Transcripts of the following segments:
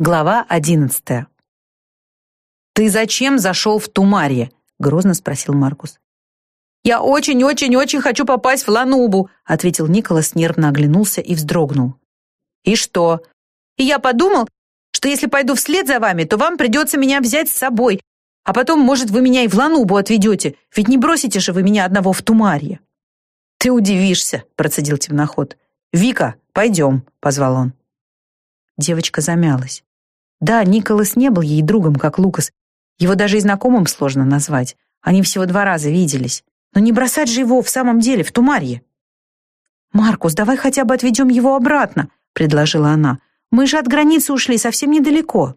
Глава одиннадцатая. «Ты зачем зашел в Тумарье?» — грозно спросил Маркус. «Я очень-очень-очень хочу попасть в Ланубу», — ответил Николас, нервно оглянулся и вздрогнул. «И что?» «И я подумал, что если пойду вслед за вами, то вам придется меня взять с собой, а потом, может, вы меня и в Ланубу отведете, ведь не бросите же вы меня одного в Тумарье». «Ты удивишься», — процедил темноход. «Вика, пойдем», — позвал он. Девочка замялась. Да, Николас не был ей другом, как Лукас. Его даже и знакомым сложно назвать. Они всего два раза виделись. Но не бросать же его в самом деле в Тумарье. «Маркус, давай хотя бы отведем его обратно», — предложила она. «Мы же от границы ушли совсем недалеко».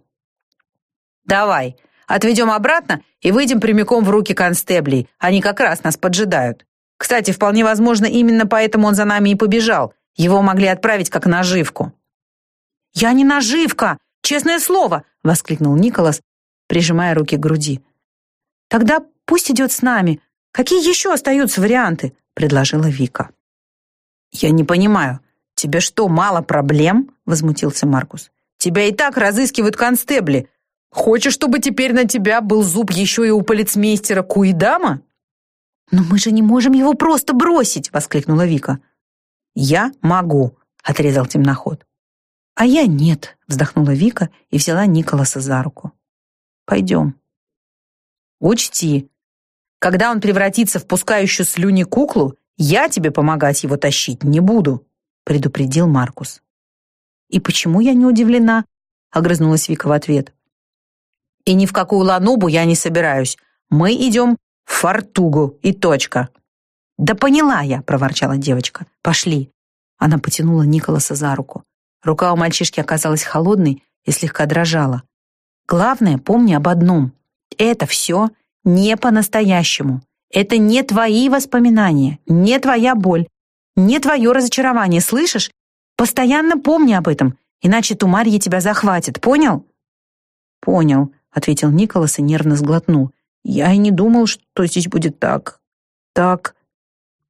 «Давай, отведем обратно и выйдем прямиком в руки констеблей. Они как раз нас поджидают. Кстати, вполне возможно, именно поэтому он за нами и побежал. Его могли отправить как наживку». «Я не наживка! Честное слово!» — воскликнул Николас, прижимая руки к груди. «Тогда пусть идет с нами. Какие еще остаются варианты?» — предложила Вика. «Я не понимаю, тебе что, мало проблем?» — возмутился Маркус. «Тебя и так разыскивают констебли. Хочешь, чтобы теперь на тебя был зуб еще и у полицмейстера Куидама?» «Но мы же не можем его просто бросить!» — воскликнула Вика. «Я могу», — отрезал темноход. «А я нет», — вздохнула Вика и взяла Николаса за руку. «Пойдем». «Учти, когда он превратится в пускающую слюни куклу, я тебе помогать его тащить не буду», — предупредил Маркус. «И почему я не удивлена?» — огрызнулась Вика в ответ. «И ни в какую ланубу я не собираюсь. Мы идем в Фортугу и точка». «Да поняла я», — проворчала девочка. «Пошли». Она потянула Николаса за руку. Рука у мальчишки оказалась холодной и слегка дрожала. Главное, помни об одном. Это все не по-настоящему. Это не твои воспоминания, не твоя боль, не твое разочарование, слышишь? Постоянно помни об этом, иначе Тумарья тебя захватит, понял? Понял, ответил Николас и нервно сглотнул. Я и не думал, что здесь будет так. Так.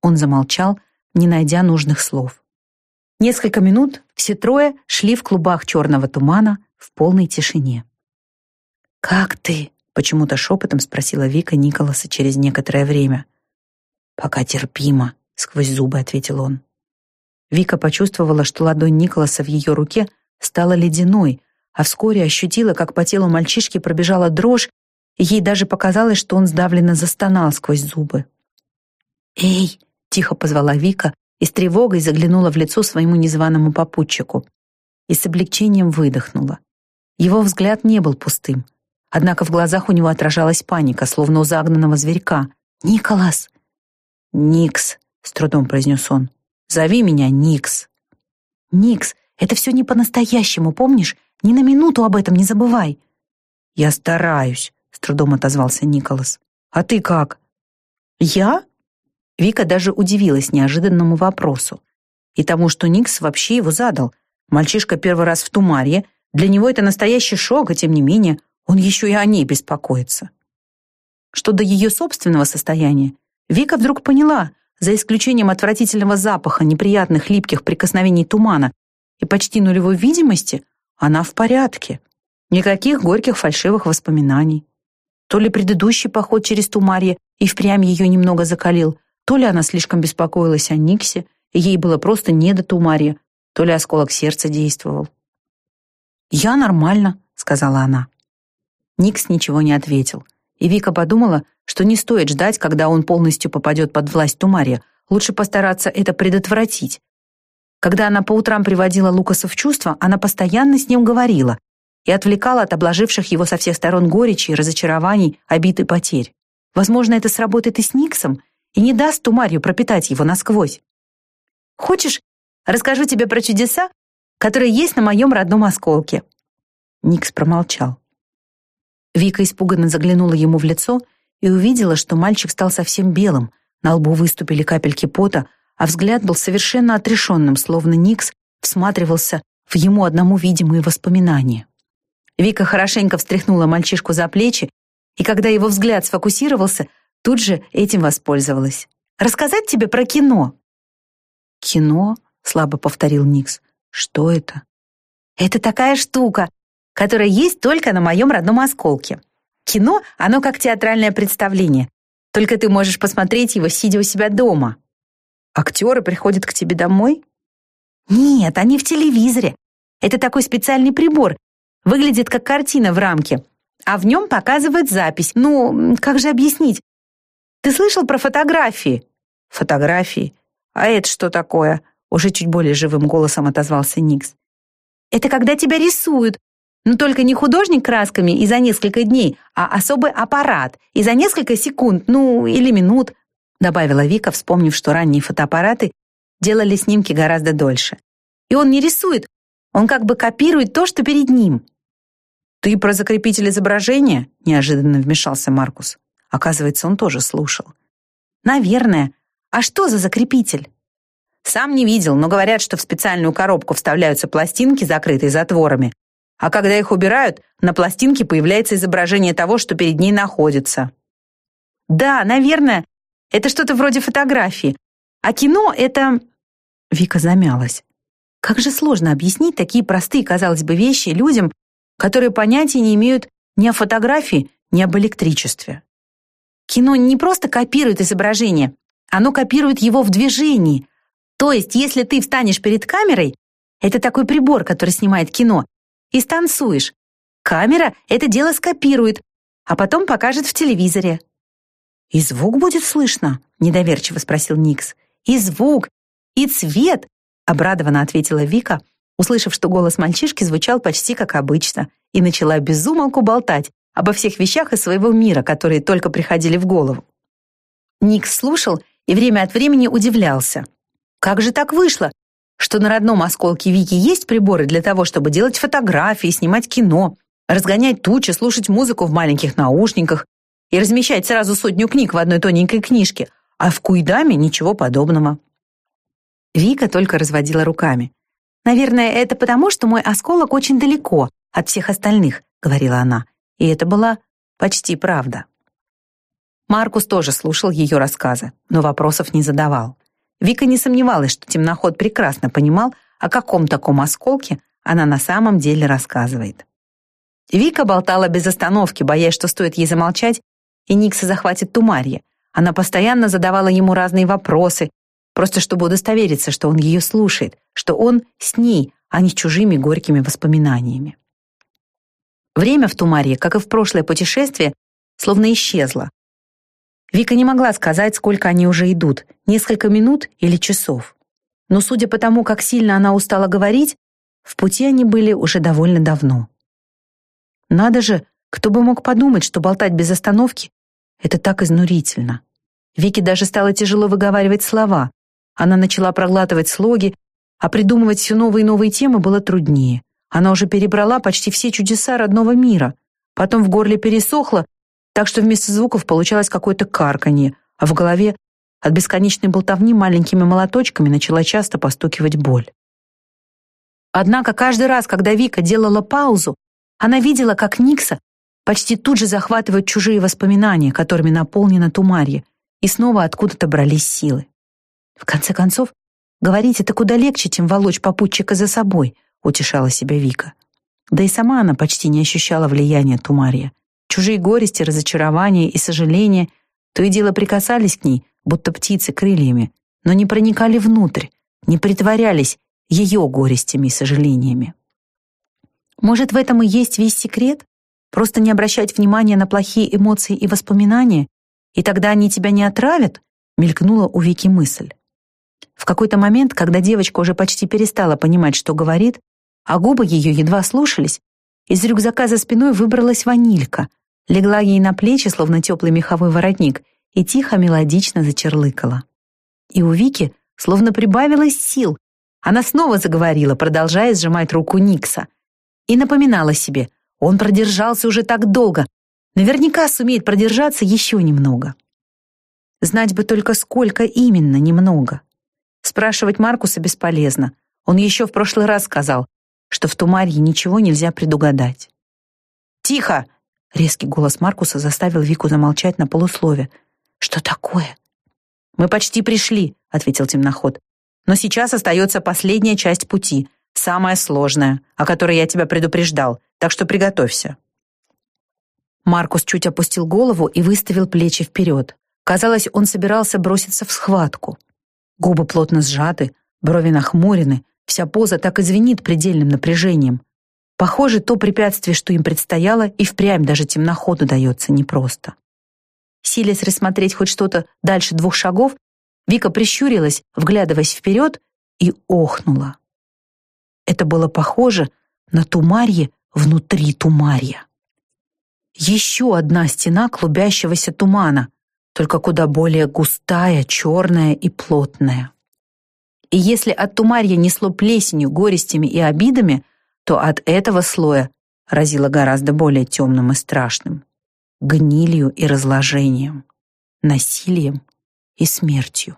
Он замолчал, не найдя нужных слов. Несколько минут все трое шли в клубах черного тумана в полной тишине. «Как ты?» — почему-то шепотом спросила Вика Николаса через некоторое время. «Пока терпимо», — сквозь зубы ответил он. Вика почувствовала, что ладонь Николаса в ее руке стала ледяной, а вскоре ощутила, как по телу мальчишки пробежала дрожь, и ей даже показалось, что он сдавленно застонал сквозь зубы. «Эй!» — тихо позвала Вика, и с тревогой заглянула в лицо своему незваному попутчику и с облегчением выдохнула. Его взгляд не был пустым, однако в глазах у него отражалась паника, словно у загнанного зверька. «Николас!» «Никс», — с трудом произнес он. «Зови меня Никс». «Никс, это все не по-настоящему, помнишь? Ни на минуту об этом не забывай». «Я стараюсь», — с трудом отозвался Николас. «А ты как?» «Я?» Вика даже удивилась неожиданному вопросу. И тому, что Никс вообще его задал. Мальчишка первый раз в Тумарье. Для него это настоящий шок, и тем не менее он еще и о ней беспокоится. Что до ее собственного состояния, Вика вдруг поняла, за исключением отвратительного запаха, неприятных липких прикосновений тумана и почти нулевой видимости, она в порядке. Никаких горьких фальшивых воспоминаний. То ли предыдущий поход через Тумарье и впрямь ее немного закалил, то ли она слишком беспокоилась о Никсе, и ей было просто не до Тумарья, то ли осколок сердца действовал. «Я нормально», — сказала она. Никс ничего не ответил, и Вика подумала, что не стоит ждать, когда он полностью попадет под власть Тумария, лучше постараться это предотвратить. Когда она по утрам приводила Лукаса в чувство, она постоянно с ним говорила и отвлекала от обложивших его со всех сторон горечи, разочарований, обид и потерь. Возможно, это сработает и с Никсом, и не даст Тумарию пропитать его насквозь. Хочешь, расскажу тебе про чудеса, которые есть на моем родном осколке?» Никс промолчал. Вика испуганно заглянула ему в лицо и увидела, что мальчик стал совсем белым, на лбу выступили капельки пота, а взгляд был совершенно отрешенным, словно Никс всматривался в ему одному видимые воспоминания. Вика хорошенько встряхнула мальчишку за плечи, и когда его взгляд сфокусировался, тут же этим воспользовалась. «Рассказать тебе про кино?» «Кино?» — слабо повторил Никс. «Что это?» «Это такая штука, которое есть только на моем родном осколке. Кино, оно как театральное представление. Только ты можешь посмотреть его, сидя у себя дома. Актеры приходят к тебе домой? Нет, они в телевизоре. Это такой специальный прибор. Выглядит как картина в рамке. А в нем показывает запись. Ну, как же объяснить? Ты слышал про фотографии? Фотографии? А это что такое? Уже чуть более живым голосом отозвался Никс. Это когда тебя рисуют. Но только не художник красками и за несколько дней, а особый аппарат и за несколько секунд, ну, или минут, добавила Вика, вспомнив, что ранние фотоаппараты делали снимки гораздо дольше. И он не рисует, он как бы копирует то, что перед ним. «Ты про закрепитель изображения?» — неожиданно вмешался Маркус. Оказывается, он тоже слушал. «Наверное. А что за закрепитель?» «Сам не видел, но говорят, что в специальную коробку вставляются пластинки, закрытые затворами. А когда их убирают, на пластинке появляется изображение того, что перед ней находится». «Да, наверное. Это что-то вроде фотографии. А кино — это...» Вика замялась. Как же сложно объяснить такие простые, казалось бы, вещи людям, которые понятия не имеют ни о фотографии, ни об электричестве. Кино не просто копирует изображение, оно копирует его в движении. То есть, если ты встанешь перед камерой, это такой прибор, который снимает кино, и станцуешь, камера это дело скопирует, а потом покажет в телевизоре. «И звук будет слышно?» — недоверчиво спросил Никс. «И звук, и цвет!» — обрадованно ответила Вика, услышав, что голос мальчишки звучал почти как обычно, и начала безумолку болтать обо всех вещах из своего мира, которые только приходили в голову. Никс слушал и время от времени удивлялся. Как же так вышло, что на родном осколке Вики есть приборы для того, чтобы делать фотографии, снимать кино, разгонять тучи, слушать музыку в маленьких наушниках, и размещать сразу сотню книг в одной тоненькой книжке, а в Куйдаме ничего подобного. Вика только разводила руками. «Наверное, это потому, что мой осколок очень далеко от всех остальных», — говорила она. И это была почти правда. Маркус тоже слушал ее рассказы, но вопросов не задавал. Вика не сомневалась, что темноход прекрасно понимал, о каком таком осколке она на самом деле рассказывает. Вика болтала без остановки, боясь, что стоит ей замолчать, и Никса захватит Тумарья. Она постоянно задавала ему разные вопросы, просто чтобы удостовериться, что он ее слушает, что он с ней, а не с чужими горькими воспоминаниями. Время в Тумарье, как и в прошлое путешествие, словно исчезло. Вика не могла сказать, сколько они уже идут, несколько минут или часов. Но судя по тому, как сильно она устала говорить, в пути они были уже довольно давно. Надо же, кто бы мог подумать, что болтать без остановки это так изнурительно. Вике даже стало тяжело выговаривать слова. Она начала проглатывать слоги, а придумывать все новые и новые темы было труднее. Она уже перебрала почти все чудеса родного мира. Потом в горле пересохло, так что вместо звуков получалось какое-то карканье, а в голове от бесконечной болтовни маленькими молоточками начала часто постукивать боль. Однако каждый раз, когда Вика делала паузу, она видела, как Никса почти тут же захватывают чужие воспоминания, которыми наполнена Тумарья, и снова откуда-то брались силы. В конце концов, говорить это куда легче, чем волочь попутчика за собой, утешала себя Вика. Да и сама она почти не ощущала влияния Тумарья. Чужие горести, разочарования и сожаления то и дело прикасались к ней, будто птицы крыльями, но не проникали внутрь, не притворялись ее горестями и сожалениями. Может, в этом и есть весь секрет? Просто не обращать внимания на плохие эмоции и воспоминания, и тогда они тебя не отравят, мелькнула у Вики мысль. В какой-то момент, когда девочка уже почти перестала понимать, что говорит, а губы ее едва слушались, из рюкзака за спиной выбралась ванилька, легла ей на плечи, словно теплый меховой воротник, и тихо мелодично зачерлыкала. И у Вики словно прибавилось сил. Она снова заговорила, продолжая сжимать руку Никса, и напоминала себе, он продержался уже так долго. Наверняка сумеет продержаться еще немного. Знать бы только, сколько именно немного. Спрашивать Маркуса бесполезно. Он еще в прошлый раз сказал, что в Тумарье ничего нельзя предугадать. «Тихо!» — резкий голос Маркуса заставил Вику замолчать на полуслове. «Что такое?» «Мы почти пришли», — ответил темноход. «Но сейчас остается последняя часть пути, самая сложная, о которой я тебя предупреждал. так что приготовься». Маркус чуть опустил голову и выставил плечи вперед. Казалось, он собирался броситься в схватку. Губы плотно сжаты, брови нахмурены, вся поза так и звенит предельным напряжением. Похоже, то препятствие, что им предстояло, и впрямь даже темноходу дается непросто. Силясь рассмотреть хоть что-то дальше двух шагов, Вика прищурилась, вглядываясь вперед, и охнула. Это было похоже на тумарье внутри тумарья. Еще одна стена клубящегося тумана, только куда более густая, черная и плотная. И если от тумарья несло плесенью, горестями и обидами, то от этого слоя разило гораздо более темным и страшным — гнилью и разложением, насилием и смертью.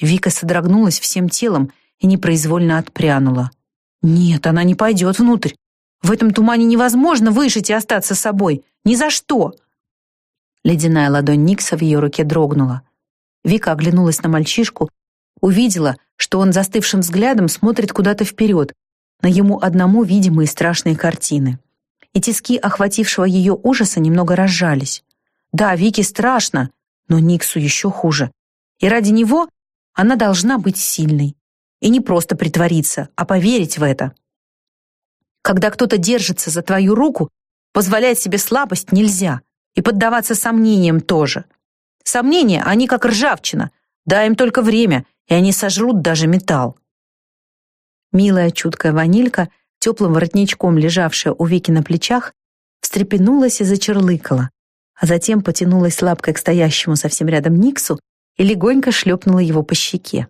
Вика содрогнулась всем телом и непроизвольно отпрянула. Нет, она не пойдет внутрь. В этом тумане невозможно выжить и остаться собой. Ни за что. Ледяная ладонь Никса в ее руке дрогнула. Вика оглянулась на мальчишку, увидела, что он застывшим взглядом смотрит куда-то вперед, на ему одному видимые страшные картины. И тиски охватившего ее ужаса немного разжались. Да, Вике страшно, но Никсу еще хуже. И ради него она должна быть сильной. И не просто притвориться, а поверить в это. Когда кто-то держится за твою руку, позволять себе слабость нельзя. И поддаваться сомнениям тоже. Сомнения, они как ржавчина. Дай им только время, и они сожрут даже металл. Милая чуткая ванилька, теплым воротничком лежавшая у Вики на плечах, встрепенулась и зачерлыкала, а затем потянулась лапкой к стоящему совсем рядом Никсу и легонько шлепнула его по щеке.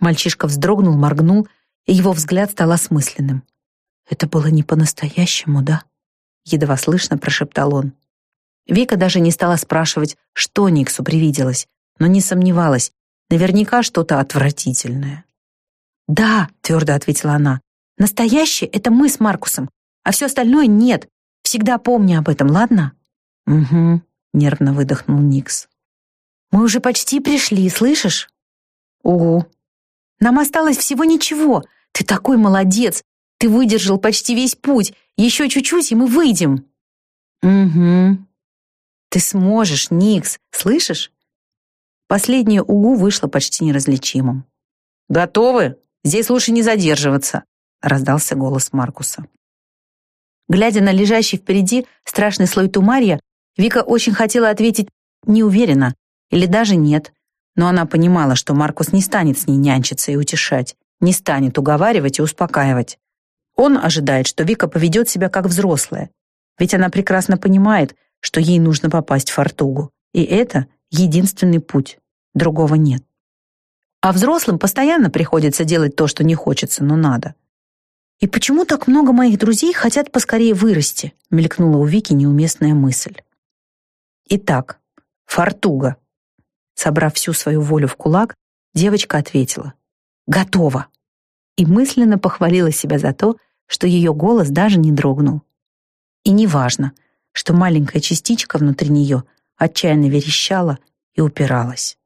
Мальчишка вздрогнул, моргнул, и его взгляд стал осмысленным. «Это было не по-настоящему, да?» Едва слышно прошептал он. Вика даже не стала спрашивать, что Никсу привиделось, но не сомневалась, наверняка что-то отвратительное. «Да», — твердо ответила она, — «настоящее — это мы с Маркусом, а все остальное нет. Всегда помни об этом, ладно?» «Угу», — нервно выдохнул Никс. «Мы уже почти пришли, слышишь?» «Угу». «Нам осталось всего ничего. Ты такой молодец. Ты выдержал почти весь путь. Еще чуть-чуть, и мы выйдем». «Угу». «Ты сможешь, Никс, слышишь?» Последнее «угу» вышло почти неразличимым. «Готовы?» Здесь лучше не задерживаться», — раздался голос Маркуса. Глядя на лежащий впереди страшный слой тумарья, Вика очень хотела ответить «не уверена» или даже «нет», но она понимала, что Маркус не станет с ней нянчиться и утешать, не станет уговаривать и успокаивать. Он ожидает, что Вика поведет себя как взрослая, ведь она прекрасно понимает, что ей нужно попасть в Фортугу, и это единственный путь, другого нет. А взрослым постоянно приходится делать то, что не хочется, но надо. «И почему так много моих друзей хотят поскорее вырасти?» мелькнула у Вики неуместная мысль. Итак, Фортуга. Собрав всю свою волю в кулак, девочка ответила «Готово!» и мысленно похвалила себя за то, что ее голос даже не дрогнул. И неважно, что маленькая частичка внутри нее отчаянно верещала и упиралась.